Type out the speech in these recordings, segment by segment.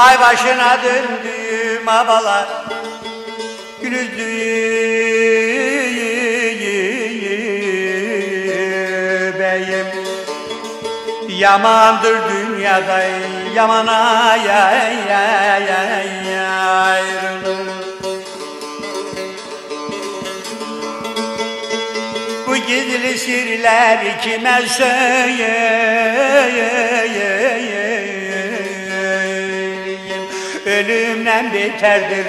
Ay başına döndüm abalar. Gülüzdüğü beyim Yamandır dünyada yamana ya ya ya ya Bu gizli sirler kime söyleyeyim Ölümden beterdir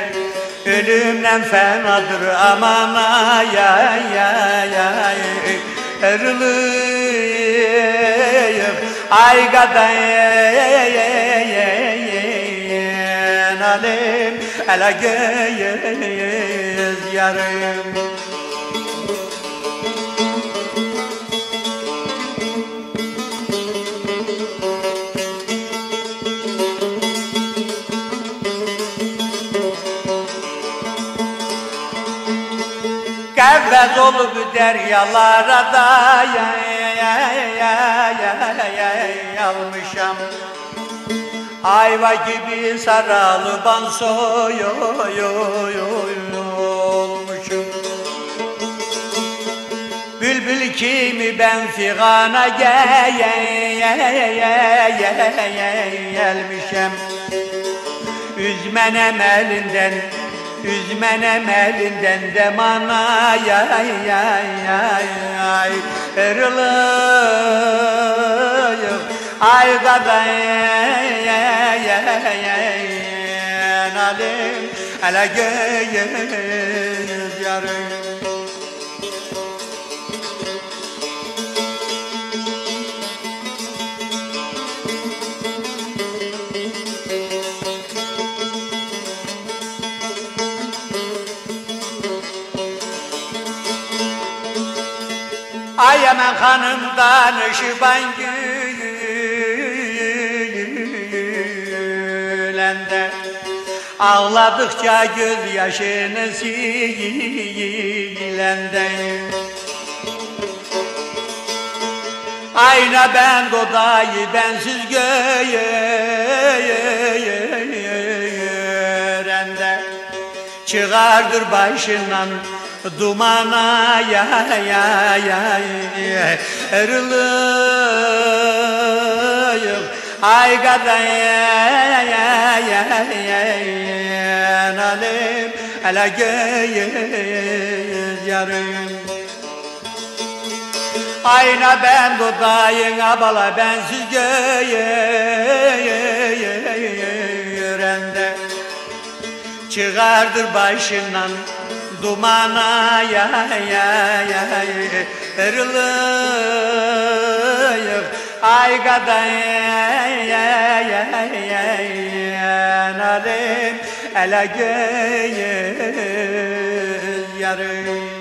Ölümden fenadır. Aman ay ay ay ay. Erılıyım ay gadayen alim. Ele göğüz yarım Gevvez olup deryalara da ya ya ya ya ya yalmışam Ayva gibi saralı ban soyo yo yo olmuşum Bülbül kimi ben figana gel gelmişem Üzmenem elinden Üzmenem elinden de mana yay yay yay yay. Erılıyım ay kadayın alim Ele göğüz yarım Ay Yemen hanımdan şiban gülende Ağladıkça göz yaşını silende Ayna ben godayı bensiz görende Çıkardır başından dumana ya ya ya Erılıyım ay kadar ya ya ya Nalim ele göğüz yarım. Ayna ben dudayın abala bensiz görende Çıkardır başından dumana ya ya ya Erılıyım ay kadar ya ya ya Nalim ele göğüz yarım